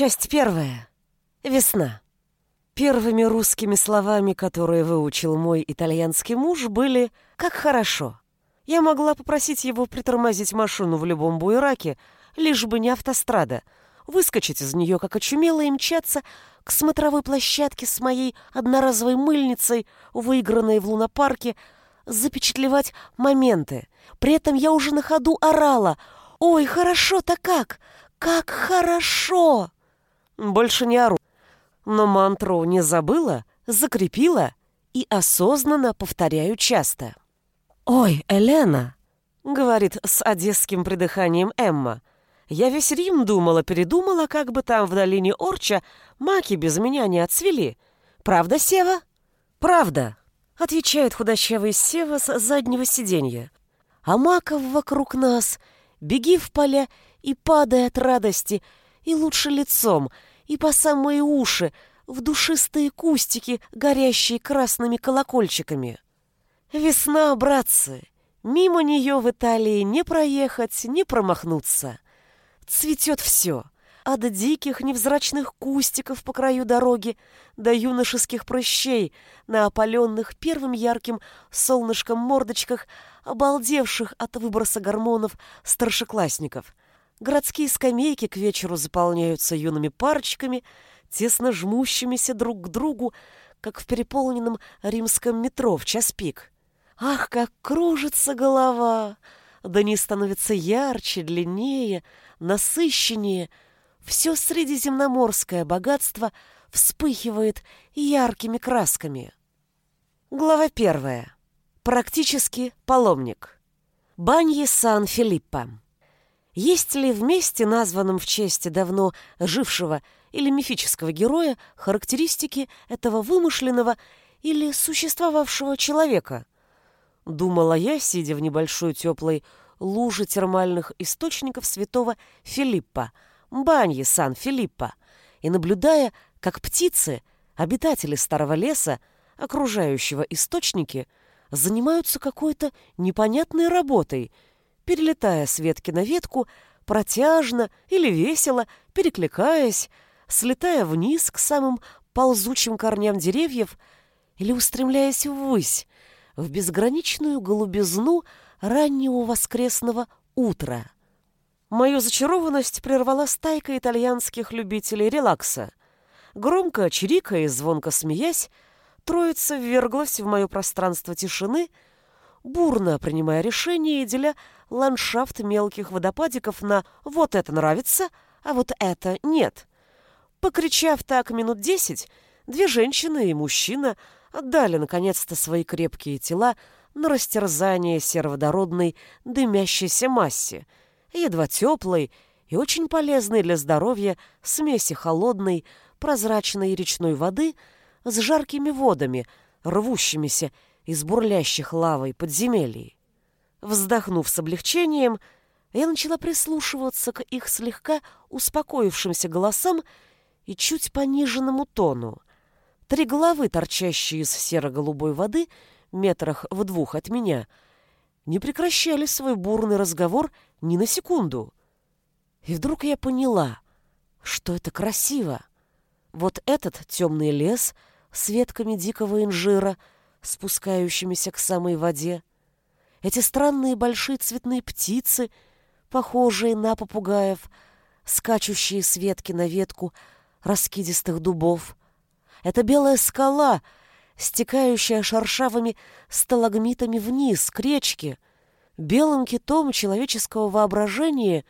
Часть первая. Весна. Первыми русскими словами, которые выучил мой итальянский муж, были «как хорошо». Я могла попросить его притормозить машину в любом буераке, лишь бы не автострада, выскочить из нее, как очумело, и мчаться к смотровой площадке с моей одноразовой мыльницей, выигранной в лунопарке, запечатлевать моменты. При этом я уже на ходу орала «Ой, хорошо-то как! Как хорошо!» Больше не ору. Но мантру не забыла, закрепила и осознанно повторяю часто. «Ой, Елена!» — говорит с одесским придыханием Эмма. «Я весь Рим думала-передумала, как бы там в долине Орча маки без меня не отцвели. Правда, Сева?» «Правда», — отвечает худощавый Сева с заднего сиденья. «А маков вокруг нас, беги в поля и падай от радости, и лучше лицом, и по самые уши, в душистые кустики, горящие красными колокольчиками. Весна, братцы, мимо нее в Италии не проехать, не промахнуться. Цветет все, от диких невзрачных кустиков по краю дороги до юношеских прыщей на опаленных первым ярким солнышком мордочках, обалдевших от выброса гормонов старшеклассников. Городские скамейки к вечеру заполняются юными парочками, тесно жмущимися друг к другу, как в переполненном римском метро в час пик. Ах, как кружится голова! Дни становятся ярче, длиннее, насыщеннее. Все средиземноморское богатство вспыхивает яркими красками. Глава первая. Практически паломник. Баньи Сан-Филиппо. Есть ли в месте, названном в честь давно жившего или мифического героя, характеристики этого вымышленного или существовавшего человека? Думала я, сидя в небольшой теплой луже термальных источников святого Филиппа, баньи Сан-Филиппа, и наблюдая, как птицы, обитатели старого леса, окружающего источники, занимаются какой-то непонятной работой – перелетая с ветки на ветку, протяжно или весело, перекликаясь, слетая вниз к самым ползучим корням деревьев или устремляясь ввысь, в безграничную голубизну раннего воскресного утра. Мою зачарованность прервала стайка итальянских любителей релакса. Громко чирикая и звонко смеясь, троица вверглась в мое пространство тишины — бурно принимая решения и деля ландшафт мелких водопадиков на «вот это нравится», а вот это нет. Покричав так минут десять, две женщины и мужчина отдали наконец-то свои крепкие тела на растерзание сероводородной дымящейся массе, едва теплой и очень полезной для здоровья смеси холодной, прозрачной речной воды с жаркими водами, рвущимися из бурлящих лавой подземелий. Вздохнув с облегчением, я начала прислушиваться к их слегка успокоившимся голосам и чуть пониженному тону. Три головы, торчащие из серо-голубой воды, метрах в двух от меня, не прекращали свой бурный разговор ни на секунду. И вдруг я поняла, что это красиво. Вот этот темный лес с ветками дикого инжира — спускающимися к самой воде, эти странные большие цветные птицы, похожие на попугаев, скачущие с ветки на ветку раскидистых дубов, эта белая скала, стекающая шершавыми сталагмитами вниз к речке, белым китом человеческого воображения,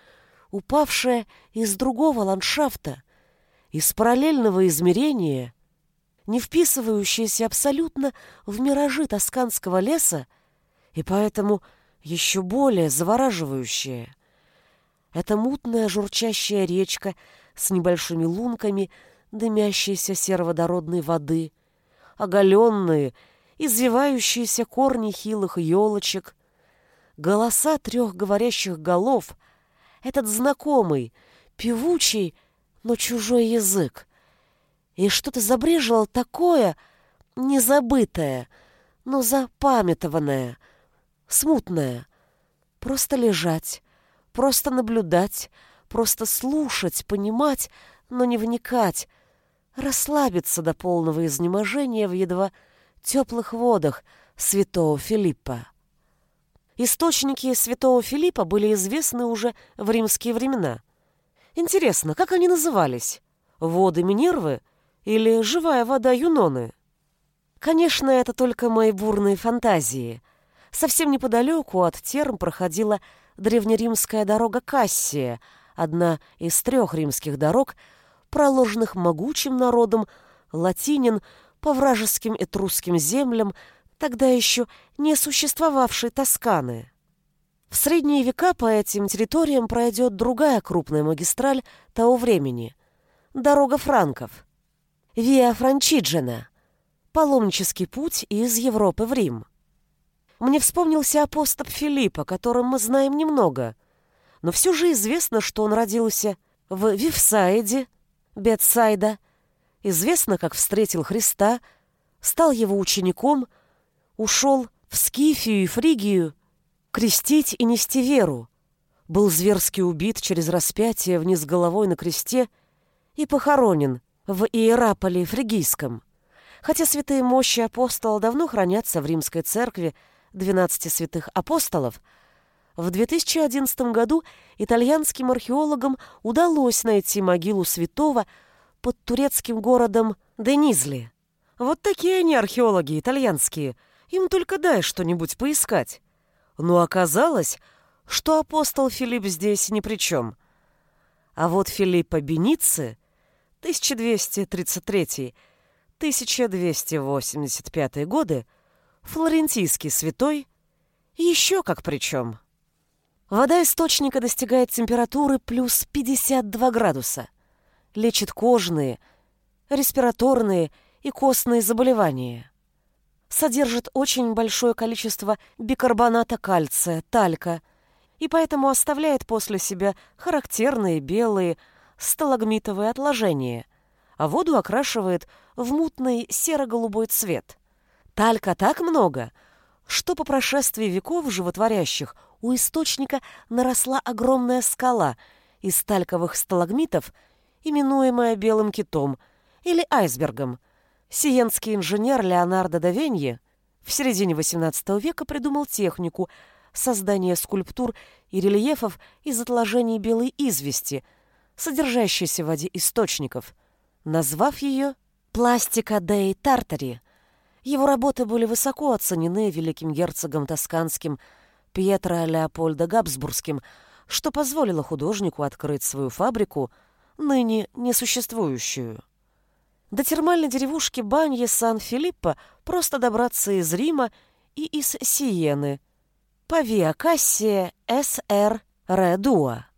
упавшая из другого ландшафта, из параллельного измерения — не вписывающаяся абсолютно в миражи тосканского леса и поэтому еще более завораживающая. Это мутная журчащая речка с небольшими лунками дымящейся сероводородной воды, оголенные, извивающиеся корни хилых елочек, голоса трех говорящих голов, этот знакомый, певучий, но чужой язык, и что-то забрежило такое незабытое, но запамятованное, смутное. Просто лежать, просто наблюдать, просто слушать, понимать, но не вникать, расслабиться до полного изнеможения в едва теплых водах святого Филиппа. Источники святого Филиппа были известны уже в римские времена. Интересно, как они назывались? Воды Минервы или живая вода Юноны? Конечно, это только мои бурные фантазии. Совсем неподалеку от терм проходила древнеримская дорога Кассия, одна из трех римских дорог, проложенных могучим народом латинин по вражеским этрусским землям, тогда еще не существовавшей Тосканы. В средние века по этим территориям пройдет другая крупная магистраль того времени – дорога франков. Виа Франчиджена – паломнический путь из Европы в Рим. Мне вспомнился апостол Филипп, о котором мы знаем немного, но все же известно, что он родился в Вифсаиде, Бетсайда, известно, как встретил Христа, стал его учеником, ушел в Скифию и Фригию крестить и нести веру, был зверски убит через распятие вниз головой на кресте и похоронен в Иераполе Фригийском. Хотя святые мощи апостола давно хранятся в римской церкви 12 святых апостолов, в 2011 году итальянским археологам удалось найти могилу святого под турецким городом Денизли. Вот такие они археологи итальянские, им только дай что-нибудь поискать. Но оказалось, что апостол Филипп здесь ни при чем. А вот Филиппа Беници, 1233-1285 годы, флорентийский святой, еще как при чем. Вода источника достигает температуры плюс 52 градуса, лечит кожные, респираторные и костные заболевания. Содержит очень большое количество бикарбоната кальция, талька, и поэтому оставляет после себя характерные белые сталагмитовые отложения, а воду окрашивает в мутный серо-голубой цвет. Талька так много, что по прошествии веков животворящих у источника наросла огромная скала из тальковых сталагмитов, именуемая белым китом или айсбергом. Сиенский инженер Леонардо да Виньи в середине XVIII века придумал технику создания скульптур и рельефов из отложений белой извести, содержащейся в воде источников, назвав ее «пластика дей тартари», его работы были высоко оценены великим герцогом тосканским Пьетро Леопольдо Габсбургским, что позволило художнику открыть свою фабрику, ныне несуществующую. До термальной деревушки Банье Сан-Филиппо просто добраться из Рима и из Сиены по Кассия С.Р. Редуа.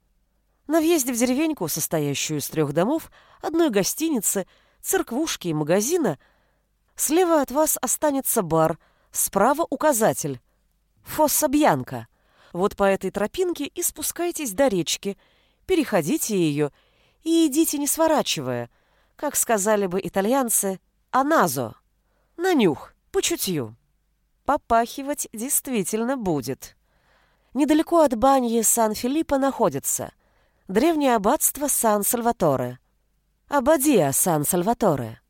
На въезде в деревеньку, состоящую из трех домов, одной гостиницы, церквушки и магазина – Слева от вас останется бар, справа указатель. Фосса Бьянка. Вот по этой тропинке и спускайтесь до речки, переходите ее и идите не сворачивая, как сказали бы итальянцы, аназо, на нюх, по чутью. Попахивать действительно будет. Недалеко от баньи Сан-Филиппо находится древнее аббатство Сан-Сальваторе. Абадия Сан-Сальваторе.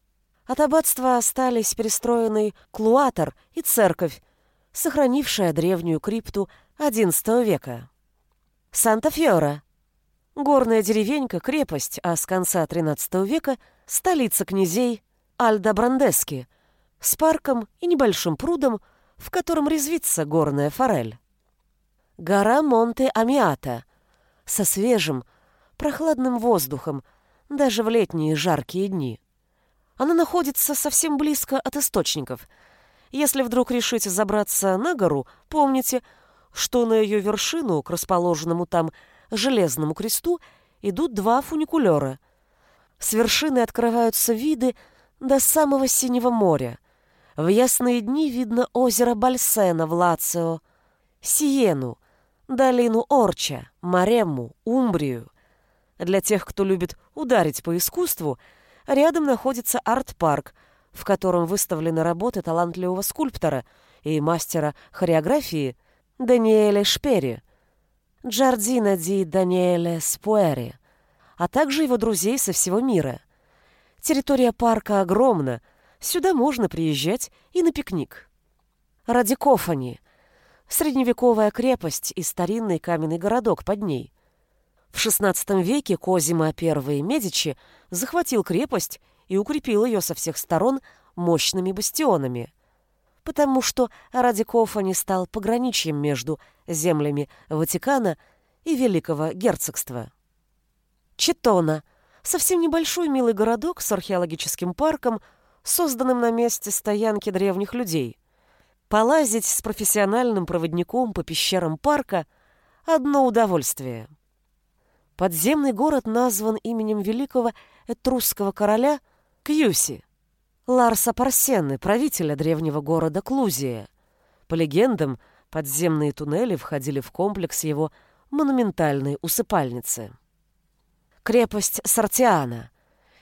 От аббатства остались перестроенный клуатор и церковь, сохранившая древнюю крипту XI века. Санта-Фьора. Горная деревенька, крепость, а с конца XIII века столица князей Альдо-Брандески с парком и небольшим прудом, в котором резвится горная форель. Гора Монте-Амиата со свежим, прохладным воздухом даже в летние жаркие дни. Она находится совсем близко от источников. Если вдруг решите забраться на гору, помните, что на ее вершину, к расположенному там железному кресту, идут два фуникулера. С вершины открываются виды до самого Синего моря. В ясные дни видно озеро Бальсена в Лацио, Сиену, долину Орча, Маремму, Умбрию. Для тех, кто любит ударить по искусству – Рядом находится арт-парк, в котором выставлены работы талантливого скульптора и мастера хореографии Даниэля Шпери, Джардина ди Даниэле Спуэри, а также его друзей со всего мира. Территория парка огромна, сюда можно приезжать и на пикник. Радикофани — средневековая крепость и старинный каменный городок под ней. В XVI веке Козимо I Медичи захватил крепость и укрепил ее со всех сторон мощными бастионами, потому что Радикофани стал пограничьем между землями Ватикана и Великого Герцогства. Четона — совсем небольшой милый городок с археологическим парком, созданным на месте стоянки древних людей. Полазить с профессиональным проводником по пещерам парка — одно удовольствие. Подземный город назван именем великого этрусского короля Кьюси, Ларса Парсены, правителя древнего города Клузия. По легендам, подземные туннели входили в комплекс его монументальной усыпальницы. Крепость Сартиана.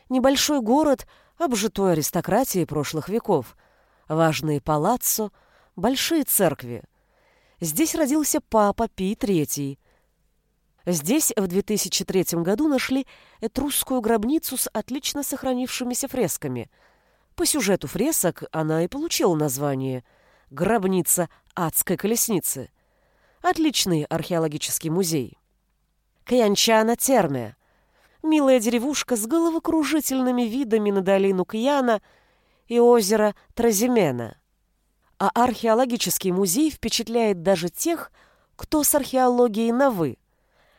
Небольшой город, обжитой аристократией прошлых веков. Важные палаццо, большие церкви. Здесь родился папа Пий III. Здесь в 2003 году нашли этрусскую гробницу с отлично сохранившимися фресками. По сюжету фресок она и получила название «Гробница адской колесницы». Отличный археологический музей. Кьянчана Терме. Милая деревушка с головокружительными видами на долину Кьяна и озеро Тразимена. А археологический музей впечатляет даже тех, кто с археологией на «вы».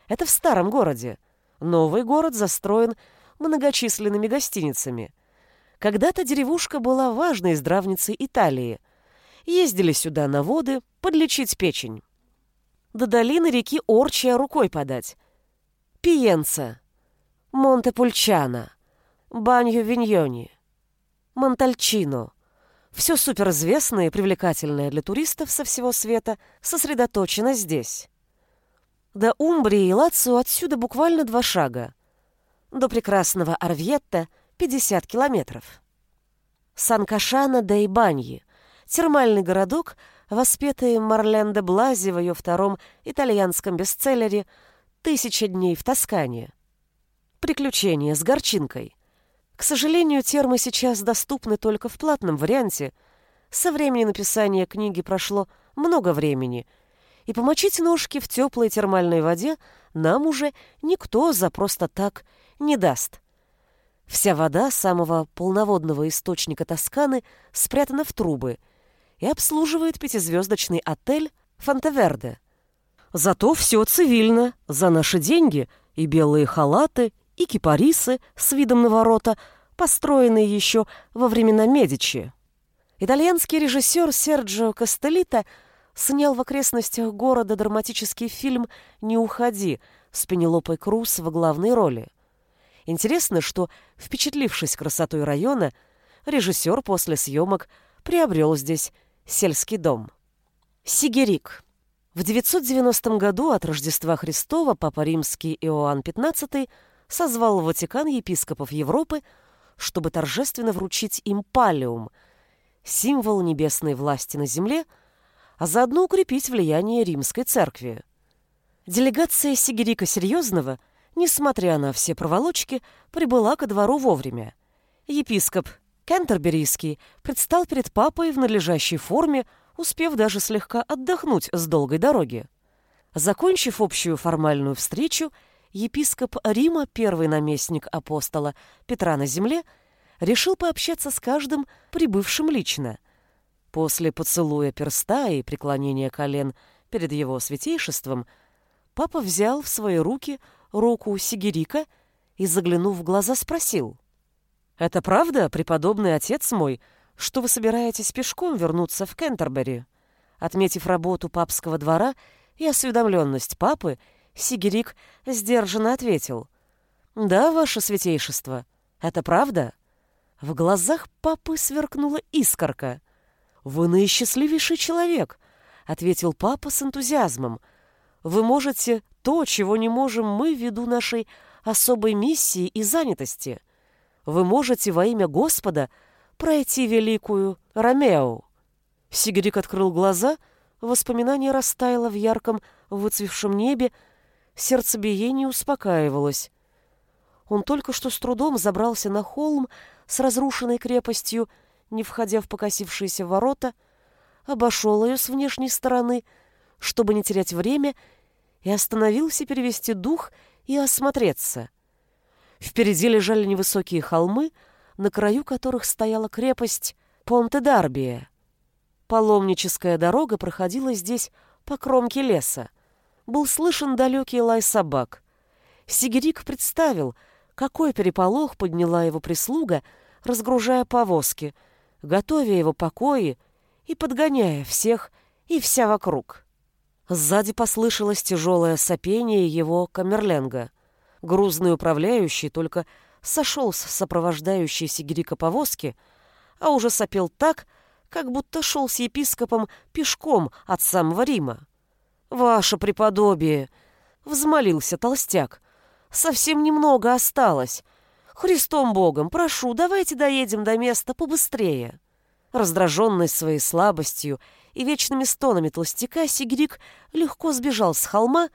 Это в старом городе. Новый город застроен многочисленными гостиницами. Когда-то деревушка была важной здравницей Италии. Ездили сюда на воды подлечить печень. До долины реки Орчия рукой подать. Пиенца, Монте-Пульчано, Банью-Виньони, Монтальчино. Все суперизвестное и привлекательное для туристов со всего света сосредоточено здесь. До Умбрии и Лацио отсюда буквально два шага. До прекрасного Арвьетта 50 километров. Сан-Кашана де Ибаньи, термальный городок, воспетый Марлен де Блази в ее втором итальянском бестселлере «Тысяча дней в Тоскане». Приключения с горчинкой. К сожалению, термы сейчас доступны только в платном варианте. Со времени написания книги прошло много времени – и помочить ножки в теплой термальной воде нам уже никто за просто так не даст. Вся вода самого полноводного источника Тосканы спрятана в трубы и обслуживает пятизвездочный отель Фонтеверде. Зато все цивильно, за наши деньги, и белые халаты, и кипарисы с видом на ворота, построенные еще во времена Медичи. Итальянский режиссер Серджио Кастелита – снял в окрестностях города драматический фильм «Не уходи» с Пенелопой Круз в главной роли. Интересно, что, впечатлившись красотой района, режиссер после съемок приобрел здесь сельский дом. Сигерик. В 990 году от Рождества Христова Папа Римский Иоанн XV созвал Ватикан епископов Европы, чтобы торжественно вручить им палиум, символ небесной власти на земле – а заодно укрепить влияние римской церкви. Делегация Сигерика Серьезного, несмотря на все проволочки, прибыла ко двору вовремя. Епископ Кентерберийский предстал перед папой в надлежащей форме, успев даже слегка отдохнуть с долгой дороги. Закончив общую формальную встречу, епископ Рима, первый наместник апостола Петра на земле, решил пообщаться с каждым прибывшим лично – После поцелуя перста и преклонения колен перед его святейшеством, папа взял в свои руки руку Сигерика и, заглянув в глаза, спросил. «Это правда, преподобный отец мой, что вы собираетесь пешком вернуться в Кентербери?» Отметив работу папского двора и осведомленность папы, Сигерик сдержанно ответил. «Да, ваше святейшество, это правда?» В глазах папы сверкнула искорка — «Вы наисчастливейший человек», — ответил папа с энтузиазмом. «Вы можете то, чего не можем мы ввиду нашей особой миссии и занятости. Вы можете во имя Господа пройти великую Ромео». Сигерик открыл глаза, воспоминание растаяло в ярком выцвевшем небе, сердцебиение успокаивалось. Он только что с трудом забрался на холм с разрушенной крепостью, не входя в покосившиеся ворота, обошел ее с внешней стороны, чтобы не терять время, и остановился перевести дух и осмотреться. Впереди лежали невысокие холмы, на краю которых стояла крепость Понте-Дарбия. Паломническая дорога проходила здесь по кромке леса. Был слышен далекий лай собак. Сигерик представил, какой переполох подняла его прислуга, разгружая повозки, готовя его покои и подгоняя всех и вся вокруг. Сзади послышалось тяжелое сопение его камерленга. Грузный управляющий только сошел с сопровождающей Сигерика повозки, а уже сопел так, как будто шел с епископом пешком от самого Рима. «Ваше преподобие!» — взмолился толстяк. «Совсем немного осталось. Христом Богом, прошу, давайте доедем до места побыстрее». Раздраженный своей слабостью и вечными стонами толстяка, Сигрик легко сбежал с холма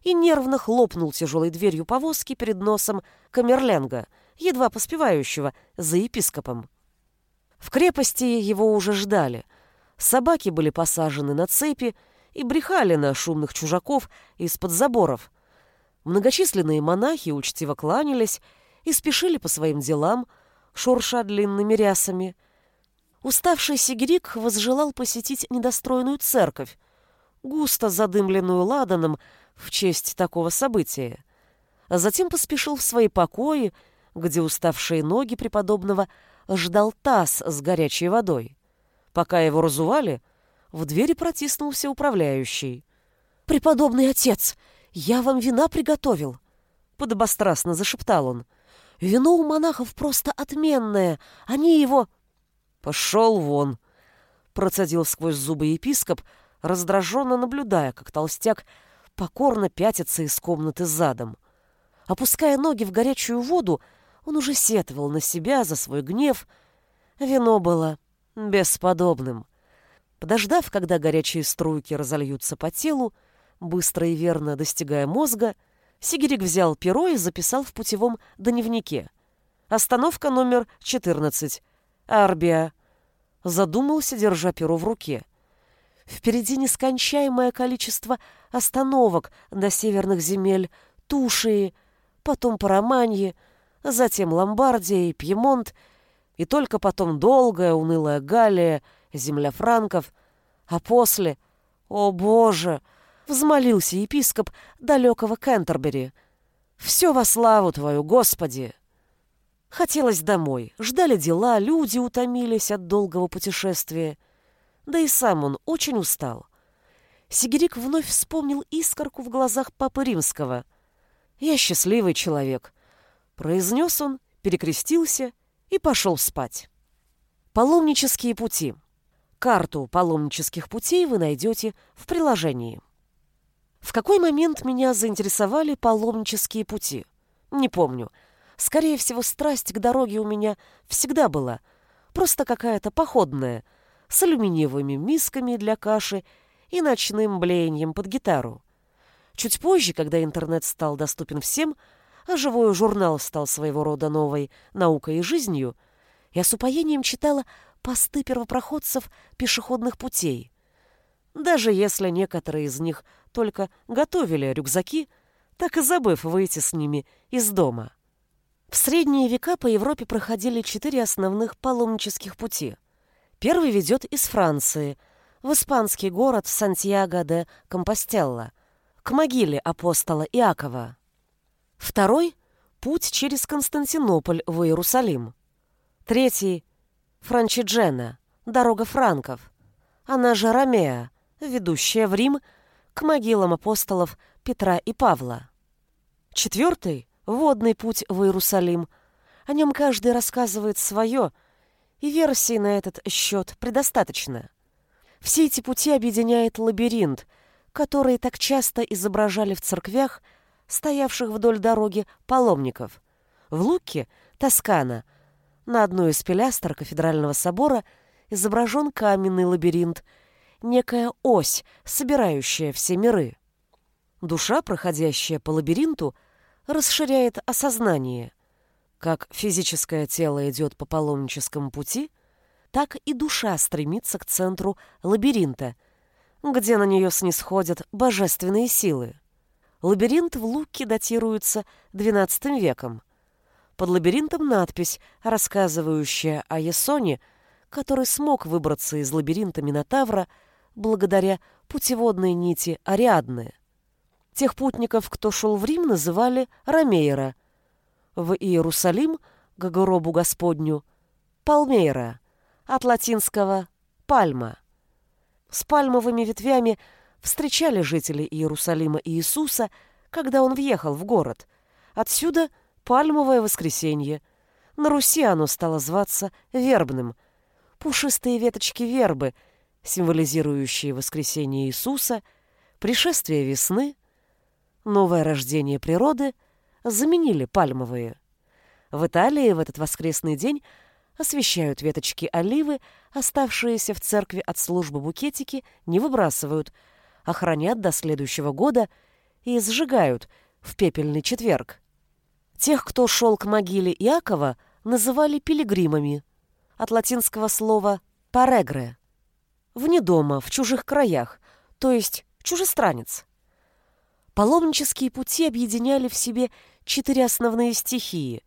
и нервно хлопнул тяжелой дверью повозки перед носом Камерленга, едва поспевающего за епископом. В крепости его уже ждали. Собаки были посажены на цепи и брехали на шумных чужаков из-под заборов. Многочисленные монахи учтиво кланялись и спешили по своим делам, шурша длинными рясами. Уставший Сигирик возжелал посетить недостроенную церковь, густо задымленную ладаном в честь такого события. А затем поспешил в свои покои, где уставшие ноги преподобного ждал таз с горячей водой. Пока его разували, в двери протиснулся управляющий. «Преподобный отец, я вам вина приготовил!» Подобострастно зашептал он. «Вино у монахов просто отменное, они его...» «Пошел вон!» Процедил сквозь зубы епископ, раздраженно наблюдая, как толстяк покорно пятится из комнаты задом. Опуская ноги в горячую воду, он уже сетовал на себя за свой гнев. Вино было бесподобным. Подождав, когда горячие струйки разольются по телу, быстро и верно достигая мозга, Сигерик взял перо и записал в путевом дневнике. Остановка номер 14. Арбия. Задумался, держа перо в руке. Впереди нескончаемое количество остановок до северных земель, Туши, потом Параманьи, затем Ломбардия и Пьемонт, и только потом долгая унылая Галлия, земля франков, а после, о боже, взмолился епископ далекого Кентербери. «Все во славу Твою, Господи!» Хотелось домой, ждали дела, люди утомились от долгого путешествия. Да и сам он очень устал. Сигерик вновь вспомнил искорку в глазах Папы Римского. «Я счастливый человек», Произнес он, перекрестился и пошел спать. Паломнические пути. Карту паломнических путей вы найдете в приложении. В какой момент меня заинтересовали паломнические пути? Не помню. Скорее всего, страсть к дороге у меня всегда была. Просто какая-то походная, с алюминиевыми мисками для каши и ночным блеянием под гитару. Чуть позже, когда интернет стал доступен всем, а живой журнал стал своего рода новой наукой и жизнью, я с упоением читала посты первопроходцев пешеходных путей. Даже если некоторые из них только готовили рюкзаки, так и забыв выйти с ними из дома. В средние века по Европе проходили четыре основных паломнических пути. Первый ведет из Франции, в испанский город Сантьяго де Компостелло, к могиле апостола Иакова. Второй — путь через Константинополь в Иерусалим. Третий — Франчиджена, дорога франков. Она же Ромеа, ведущая в Рим к могилам апостолов Петра и Павла. Четвертый — водный путь в Иерусалим. О нем каждый рассказывает свое, и версий на этот счет предостаточно. Все эти пути объединяет лабиринт, который так часто изображали в церквях – стоявших вдоль дороги паломников. В Луке, Тоскана, на одной из пилястр кафедрального собора изображен каменный лабиринт, некая ось, собирающая все миры. Душа, проходящая по лабиринту, расширяет осознание. Как физическое тело идет по паломническому пути, так и душа стремится к центру лабиринта, где на нее снисходят божественные силы. Лабиринт в Луке датируется XII веком. Под лабиринтом надпись, рассказывающая о Ясоне, который смог выбраться из лабиринта Минотавра благодаря путеводной нити Ариадны. Тех путников, кто шел в Рим, называли Ромейра. В Иерусалим, к гробу Господню, Палмейра, от латинского «пальма». С пальмовыми ветвями встречали жители Иерусалима Иисуса, когда он въехал в город. Отсюда пальмовое воскресенье. На Руси оно стало зваться вербным. Пушистые веточки вербы, символизирующие воскресение Иисуса, пришествие весны, новое рождение природы, заменили пальмовые. В Италии в этот воскресный день освещают веточки оливы, оставшиеся в церкви от службы букетики не выбрасывают – охранят до следующего года и сжигают в пепельный четверг. Тех, кто шел к могиле Иакова, называли пилигримами, от латинского слова «парегре» — вне дома, в чужих краях, то есть чужестранец. Паломнические пути объединяли в себе четыре основные стихии,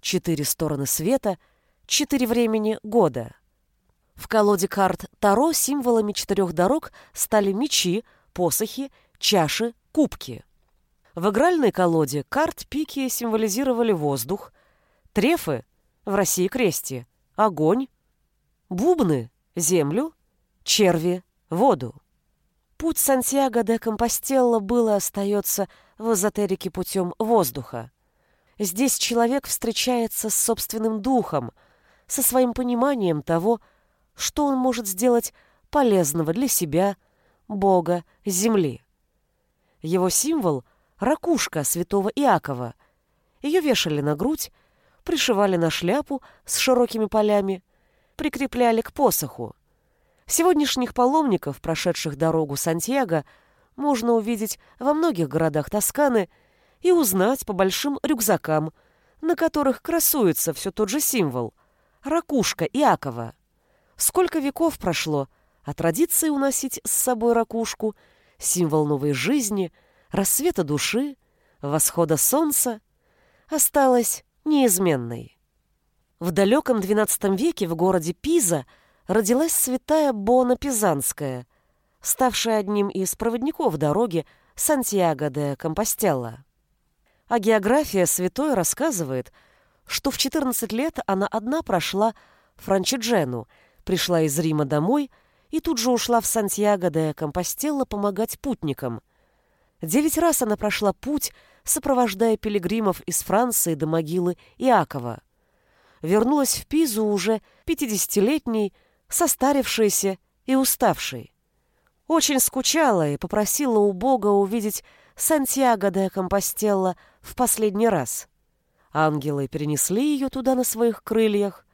четыре стороны света, четыре времени года. В колоде карт Таро символами четырех дорог стали мечи, посохи, чаши, кубки. В игральной колоде карт пики символизировали воздух, трефы в России крести, огонь, бубны — землю, черви — воду. Путь Сантьяго де Компостелло был и остается в эзотерике путем воздуха. Здесь человек встречается с собственным духом, со своим пониманием того, что он может сделать полезного для себя, бога земли. Его символ — ракушка святого Иакова. Ее вешали на грудь, пришивали на шляпу с широкими полями, прикрепляли к посоху. Сегодняшних паломников, прошедших дорогу Сантьяго, можно увидеть во многих городах Тосканы и узнать по большим рюкзакам, на которых красуется все тот же символ — ракушка Иакова. Сколько веков прошло — а традиции уносить с собой ракушку, символ новой жизни, рассвета души, восхода солнца, осталась неизменной. В далеком XII веке в городе Пиза родилась святая Бона Пизанская, ставшая одним из проводников дороги Сантьяго де Компостелло. А география святой рассказывает, что в 14 лет она одна прошла Франчиджену, пришла из Рима домой – и тут же ушла в Сантьяго де Компостелло помогать путникам. Девять раз она прошла путь, сопровождая пилигримов из Франции до могилы Иакова. Вернулась в Пизу уже пятидесятилетней, состарившейся и уставшей. Очень скучала и попросила у Бога увидеть Сантьяго де Компостелло в последний раз. Ангелы перенесли ее туда на своих крыльях.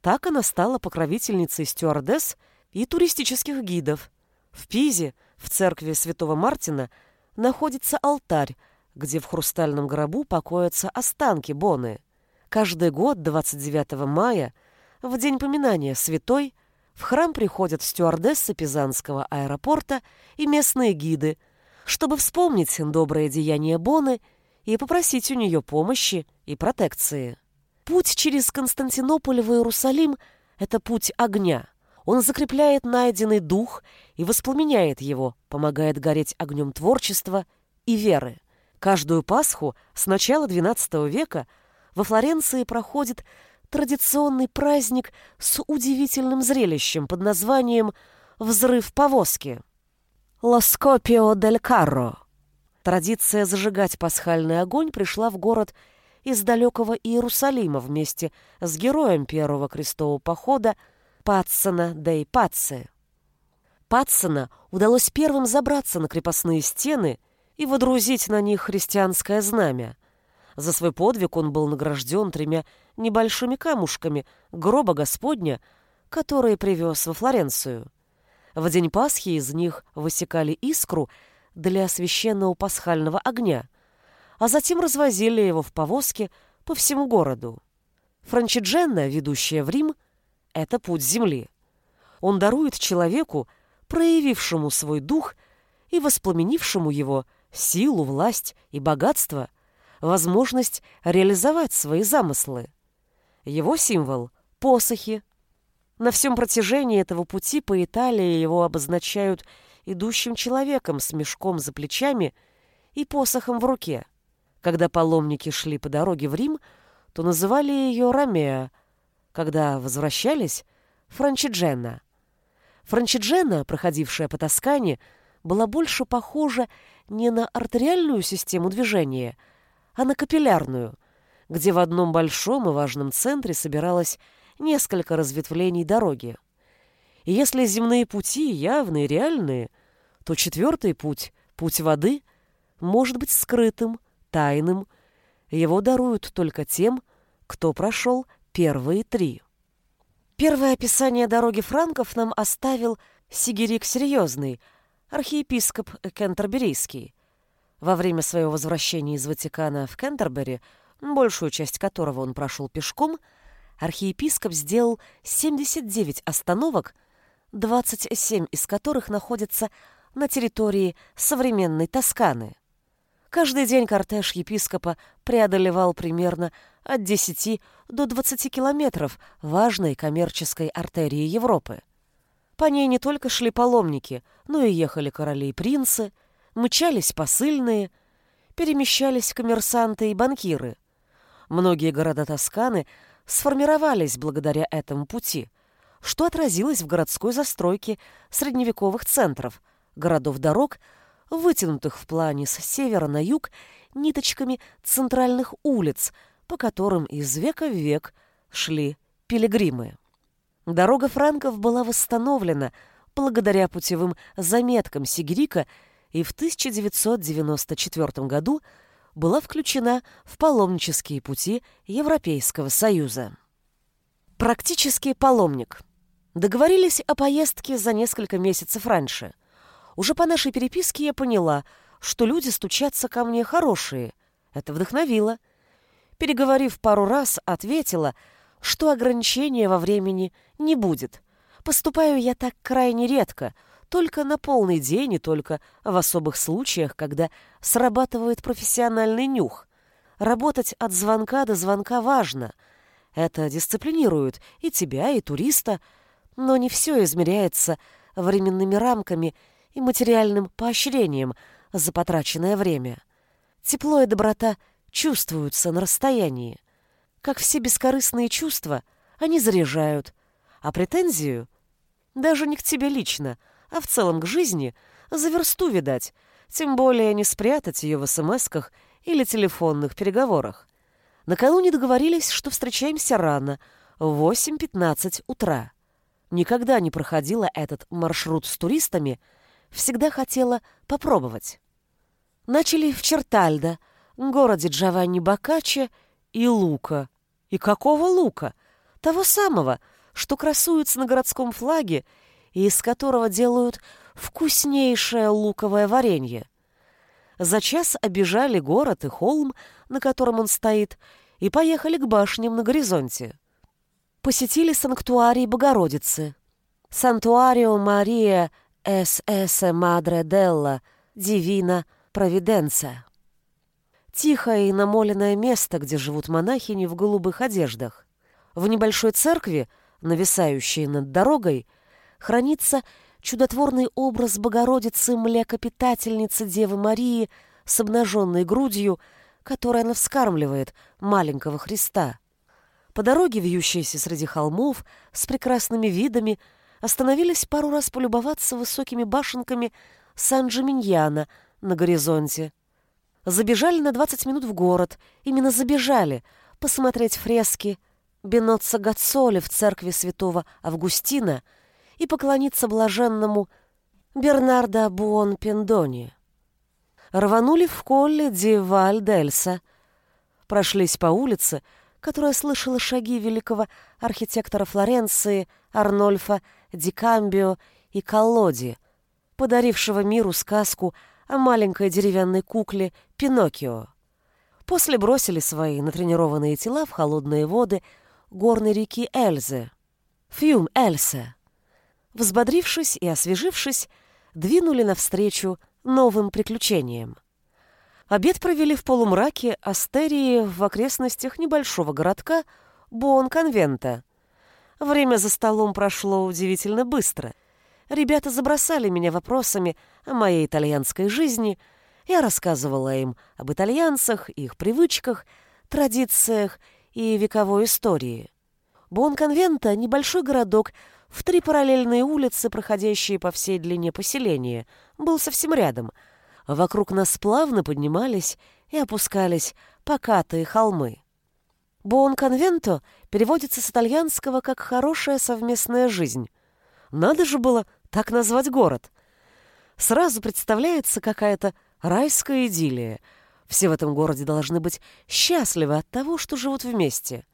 Так она стала покровительницей стюардесс и туристических гидов. В Пизе, в церкви Святого Мартина, находится алтарь, где в хрустальном гробу покоятся останки Боны. Каждый год 29 мая, в день поминания святой, в храм приходят стюардессы Пизанского аэропорта и местные гиды, чтобы вспомнить доброе деяние Боны и попросить у нее помощи и протекции. Путь через Константинополь в Иерусалим – это путь огня – он закрепляет найденный дух и воспламеняет его, помогает гореть огнем творчества и веры. Каждую Пасху с начала XII века во Флоренции проходит традиционный праздник с удивительным зрелищем под названием «Взрыв повозки» – «Лоскопио дель Карро». Традиция зажигать пасхальный огонь пришла в город из далекого Иерусалима вместе с героем первого крестового похода – Патсона да и Патсе. Патсона удалось первым забраться на крепостные стены и водрузить на них христианское знамя. За свой подвиг он был награжден тремя небольшими камушками гроба Господня, которые привез во Флоренцию. В день Пасхи из них высекали искру для священного пасхального огня, а затем развозили его в повозке по всему городу. Франчидженна, ведущая в Рим, — это путь земли. Он дарует человеку, проявившему свой дух и воспламенившему его силу, власть и богатство, возможность реализовать свои замыслы. Его символ — посохи. На всем протяжении этого пути по Италии его обозначают идущим человеком с мешком за плечами и посохом в руке. Когда паломники шли по дороге в Рим, то называли ее Ромео, когда возвращались — Франчидженна. Франчидженна, проходившая по Тоскане, была больше похожа не на артериальную систему движения, а на капиллярную, где в одном большом и важном центре собиралось несколько разветвлений дороги. И если земные пути явные, реальные, то четвертый путь, путь воды, может быть скрытым, тайным. Его даруют только тем, кто прошел первые три. Первое описание дороги франков нам оставил Сигерик Серьезный, архиепископ Кентерберийский. Во время своего возвращения из Ватикана в Кентербери, большую часть которого он прошел пешком, архиепископ сделал 79 остановок, 27 из которых находятся на территории современной Тосканы. Каждый день кортеж епископа преодолевал примерно от 10 до 20 километров важной коммерческой артерии Европы. По ней не только шли паломники, но и ехали короли и принцы, мчались посыльные, перемещались коммерсанты и банкиры. Многие города Тосканы сформировались благодаря этому пути, что отразилось в городской застройке средневековых центров, городов-дорог – вытянутых в плане с севера на юг ниточками центральных улиц, по которым из века в век шли пилигримы. Дорога франков была восстановлена благодаря путевым заметкам Сигрика и в 1994 году была включена в паломнические пути Европейского Союза. Практический паломник. Договорились о поездке за несколько месяцев раньше – уже по нашей переписке я поняла, что люди стучатся ко мне хорошие. Это вдохновило. Переговорив пару раз, ответила, что ограничения во времени не будет. Поступаю я так крайне редко, только на полный день и только в особых случаях, когда срабатывает профессиональный нюх. Работать от звонка до звонка важно. Это дисциплинирует и тебя, и туриста, но не все измеряется временными рамками и материальным поощрением за потраченное время. Тепло и доброта чувствуются на расстоянии. Как все бескорыстные чувства, они заряжают, а претензию, даже не к тебе лично, а в целом к жизни, за версту, видать, тем более не спрятать ее в смс-ках или телефонных переговорах. Накануне договорились, что встречаемся рано, в 8.15 утра. Никогда не проходила этот маршрут с туристами – всегда хотела попробовать. Начали в Чертальдо, городе Джованни Боккаччо и Лука. И какого лука? Того самого, что красуется на городском флаге и из которого делают вкуснейшее луковое варенье. За час обижали город и холм, на котором он стоит, и поехали к башням на горизонте. Посетили санктуарий Богородицы. Сантуарио Мария «С.С. Мадре Делла, Дивина Провиденция». Тихое и намоленное место, где живут монахини в голубых одеждах. В небольшой церкви, нависающей над дорогой, хранится чудотворный образ Богородицы Млекопитательницы Девы Марии с обнаженной грудью, которой она вскармливает маленького Христа. По дороге, вьющейся среди холмов, с прекрасными видами, остановились пару раз полюбоваться высокими башенками Сан-Джиминьяна на горизонте. Забежали на 20 минут в город, именно забежали, посмотреть фрески Беноцца Гацоли в церкви святого Августина и поклониться блаженному Бернардо Буон Пендони. Рванули в Колле ди Вальдельса, прошлись по улице, которая слышала шаги великого архитектора Флоренции Арнольфа Дикамбио и Колоди, подарившего миру сказку о маленькой деревянной кукле Пиноккио. После бросили свои натренированные тела в холодные воды горной реки Эльзы. Фьюм Эльсе. Взбодрившись и освежившись, двинули навстречу новым приключениям. Обед провели в полумраке Астерии в окрестностях небольшого городка Бон-Конвента. Время за столом прошло удивительно быстро. Ребята забросали меня вопросами о моей итальянской жизни. Я рассказывала им об итальянцах, их привычках, традициях и вековой истории. Бон-Конвента — небольшой городок в три параллельные улицы, проходящие по всей длине поселения, был совсем рядом. Вокруг нас плавно поднимались и опускались покатые холмы. Буон-конвенто переводится с итальянского как «хорошая совместная жизнь». Надо же было так назвать город. Сразу представляется какая-то райская идиллия. Все в этом городе должны быть счастливы от того, что живут вместе.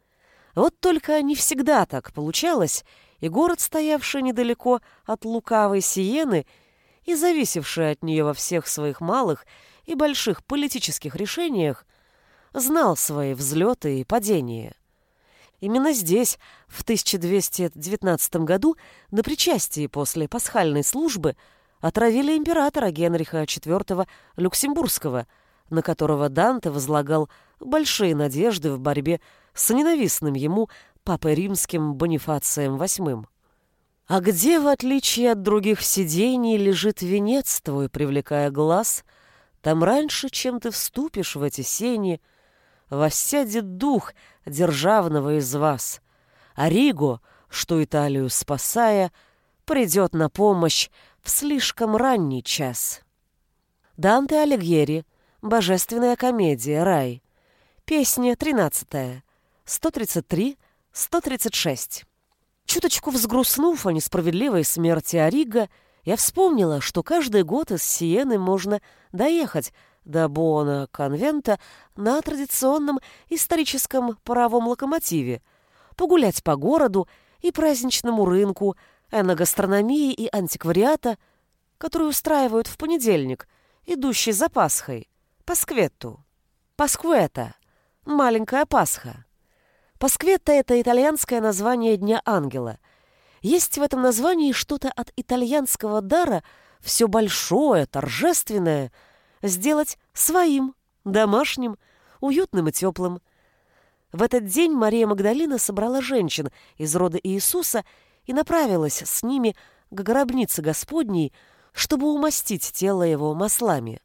Вот только не всегда так получалось, и город, стоявший недалеко от лукавой Сиены и зависевший от нее во всех своих малых и больших политических решениях, знал свои взлеты и падения. Именно здесь, в 1219 году, на причастии после пасхальной службы, отравили императора Генриха IV Люксембургского, на которого Данте возлагал большие надежды в борьбе с ненавистным ему Папой Римским Бонифацием VIII. А где, в отличие от других сидений, лежит венец твой, привлекая глаз, там раньше, чем ты вступишь в эти сени, воссядет дух державного из вас, а Риго, что Италию спасая, придет на помощь в слишком ранний час. Данте Алигьери, Божественная комедия, рай. Песня 13, 133, 136. Чуточку взгрустнув о несправедливой смерти Орига, я вспомнила, что каждый год из Сиены можно доехать до Бона конвента на традиционном историческом паровом локомотиве, погулять по городу и праздничному рынку, эногастрономии и антиквариата, который устраивают в понедельник, идущий за Пасхой, Паскветту. Пасквета – маленькая Пасха. Паскветта — это итальянское название Дня Ангела. Есть в этом названии что-то от итальянского дара все большое, торжественное, сделать своим, домашним, уютным и теплым. В этот день Мария Магдалина собрала женщин из рода Иисуса и направилась с ними к гробнице Господней, чтобы умастить тело его маслами.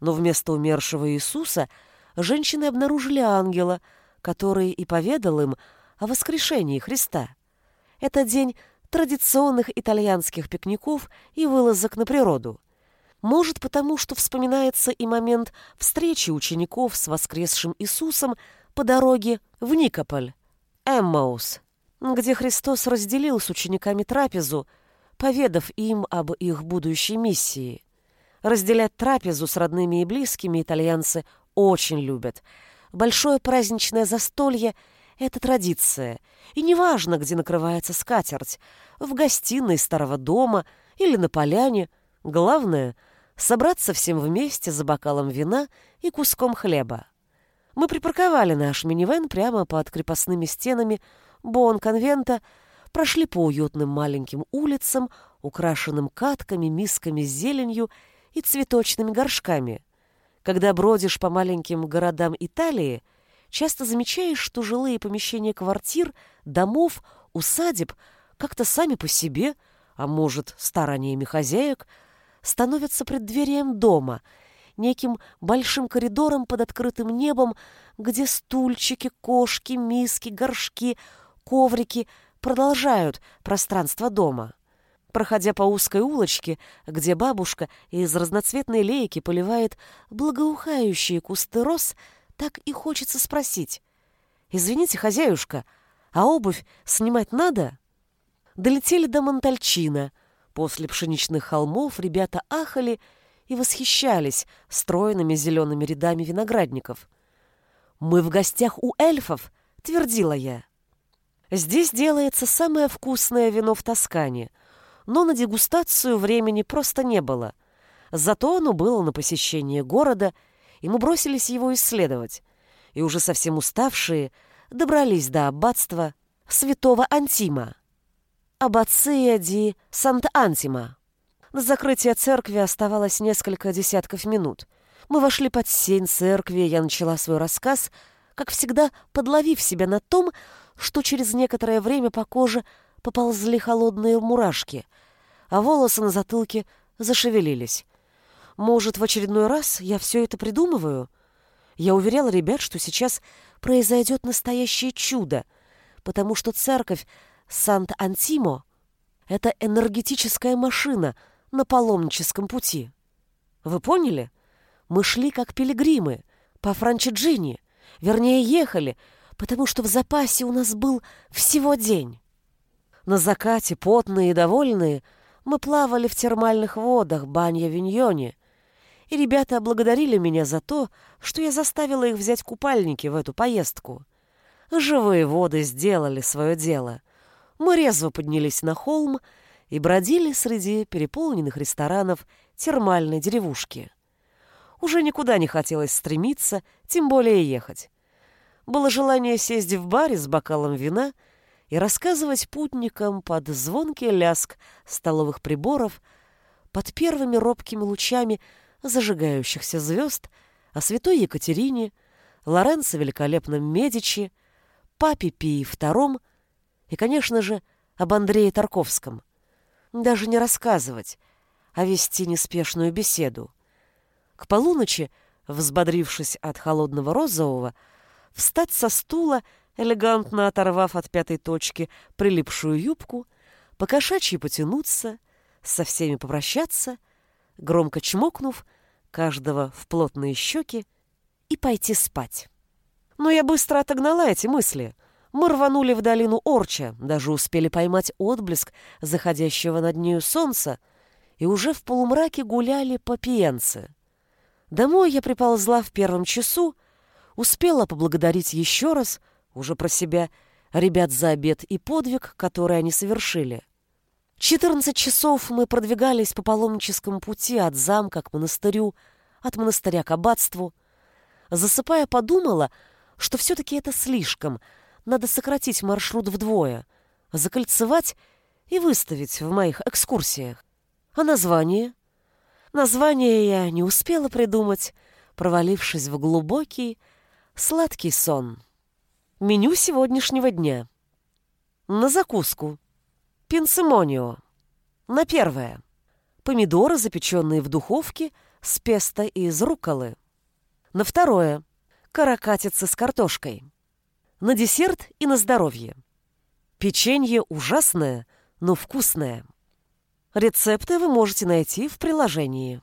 Но вместо умершего Иисуса женщины обнаружили ангела — который и поведал им о воскрешении Христа. Это день традиционных итальянских пикников и вылазок на природу. Может, потому что вспоминается и момент встречи учеников с воскресшим Иисусом по дороге в Никополь, Эммаус, где Христос разделил с учениками трапезу, поведав им об их будущей миссии. Разделять трапезу с родными и близкими итальянцы очень любят – Большое праздничное застолье — это традиция, и неважно, где накрывается скатерть, в гостиной старого дома или на поляне, главное — собраться всем вместе за бокалом вина и куском хлеба. Мы припарковали наш минивэн прямо под крепостными стенами Бон-конвента, прошли по уютным маленьким улицам, украшенным катками, мисками с зеленью и цветочными горшками — когда бродишь по маленьким городам Италии, часто замечаешь, что жилые помещения квартир, домов, усадеб как-то сами по себе, а может, стараниями хозяек, становятся преддверием дома, неким большим коридором под открытым небом, где стульчики, кошки, миски, горшки, коврики продолжают пространство дома. Проходя по узкой улочке, где бабушка из разноцветной лейки поливает благоухающие кусты роз, так и хочется спросить. «Извините, хозяюшка, а обувь снимать надо?» Долетели до Монтальчина. После пшеничных холмов ребята ахали и восхищались стройными зелеными рядами виноградников. «Мы в гостях у эльфов», — твердила я. Здесь делается самое вкусное вино в Тоскане — но на дегустацию времени просто не было. Зато оно было на посещение города, и мы бросились его исследовать. и уже совсем уставшие добрались до аббатства святого Антима. Аббация ди Санта-Антима. На закрытие церкви оставалось несколько десятков минут. Мы вошли под сень церкви, я начала свой рассказ, как всегда подловив себя на том, что через некоторое время по коже поползли холодные мурашки, а волосы на затылке зашевелились. Может, в очередной раз я все это придумываю? Я уверяла ребят, что сейчас произойдет настоящее чудо, потому что церковь Сант-Антимо — это энергетическая машина на паломническом пути. Вы поняли? Мы шли как пилигримы по Франчиджини, вернее, ехали, потому что в запасе у нас был всего день. На закате, потные и довольные, мы плавали в термальных водах Банья-Виньоне, и ребята благодарили меня за то, что я заставила их взять купальники в эту поездку. Живые воды сделали свое дело. Мы резво поднялись на холм и бродили среди переполненных ресторанов термальной деревушки. Уже никуда не хотелось стремиться, тем более ехать. Было желание сесть в баре с бокалом вина и рассказывать путникам под звонкий ляск столовых приборов, под первыми робкими лучами зажигающихся звезд о святой Екатерине, Лоренцо Великолепном Медичи, папе Пии II и, конечно же, об Андрее Тарковском. Даже не рассказывать, а вести неспешную беседу. К полуночи, взбодрившись от холодного розового, встать со стула, элегантно оторвав от пятой точки прилипшую юбку, покошачьи потянуться, со всеми попрощаться, громко чмокнув каждого в плотные щеки и пойти спать. Но я быстро отогнала эти мысли. Мы рванули в долину Орча, даже успели поймать отблеск заходящего над нею солнца и уже в полумраке гуляли по пьянце. Домой я приползла в первом часу, успела поблагодарить еще раз, уже про себя, ребят за обед и подвиг, который они совершили. 14 часов мы продвигались по паломническому пути от замка к монастырю, от монастыря к аббатству. Засыпая, подумала, что все-таки это слишком, надо сократить маршрут вдвое, закольцевать и выставить в моих экскурсиях. А название? Название я не успела придумать, провалившись в глубокий, сладкий сон. Меню сегодняшнего дня. На закуску. Пинсимонио. На первое. Помидоры, запеченные в духовке, с песто из рукколы. На второе. Каракатица с картошкой. На десерт и на здоровье. Печенье ужасное, но вкусное. Рецепты вы можете найти в приложении.